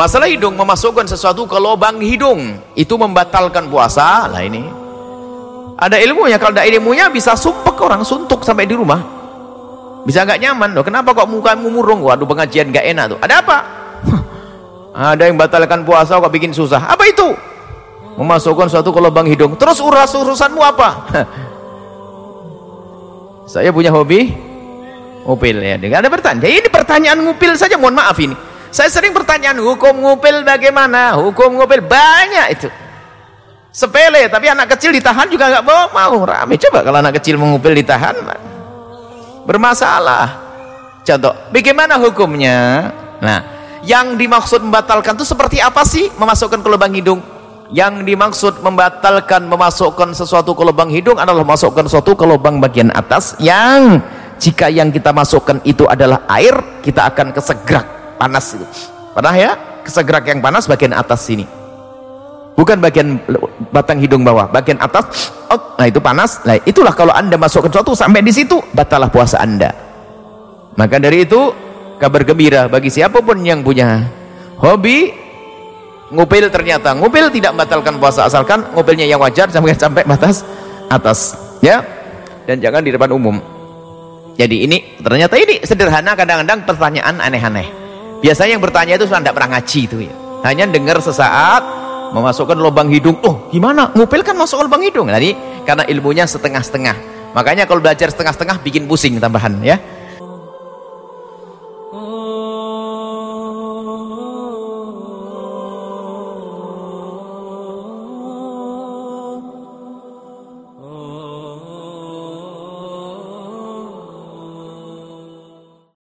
masalah hidung memasukkan sesuatu ke lubang hidung. Itu membatalkan puasa. Lah ini. Ada ilmunya. Kalau ada ilmunya bisa sumpek orang suntuk sampai di rumah. Bisa nggak nyaman. Loh kenapa kok mukamu murung? Waduh pengajian nggak enak tuh. Ada apa? Ada yang batalkan puasa kok bikin susah. Apa itu? Memasukkan suatu ke lubang hidung. Terus uras urusanmu apa? Saya punya hobi ngupil ya. Ada pertanyaan? Ini pertanyaan ngupil saja. Mohon maaf ini saya sering pertanyaan hukum ngupil bagaimana? Hukum ngupil banyak itu. Sepele tapi anak kecil ditahan juga nggak mau mau. Rame. Coba kalau anak kecil mengupil ditahan bermasalah. Contoh bagaimana hukumnya? Nah yang dimaksud membatalkan itu seperti apa sih? Memasukkan ke lubang hidung. Yang dimaksud membatalkan memasukkan sesuatu ke lubang hidung adalah memasukkan sesuatu ke lubang bagian atas yang jika yang kita masukkan itu adalah air kita akan kesegrak panas itu. Pernah ya kesegrak yang panas bagian atas sini. Bukan bagian batang hidung bawah bagian atas oh, nah itu panas. Nah itulah kalau anda masukkan sesuatu sampai di situ batalah puasa anda. Maka dari itu kabar gembira bagi siapa pun yang punya hobi ngupil ternyata. Ngupil tidak membatalkan puasa asalkan ngupilnya yang wajar sampai sampai batas atas ya. Dan jangan di depan umum. Jadi ini ternyata ini sederhana kadang-kadang pertanyaan aneh-aneh biasanya yang bertanya itu sudah tidak pernah ngaji itu ya. Hanya dengar sesaat memasukkan lubang hidung. Oh gimana? Ngupil kan masuk lubang hidung. Tadi karena ilmunya setengah-setengah. Makanya kalau belajar setengah-setengah bikin pusing tambahan ya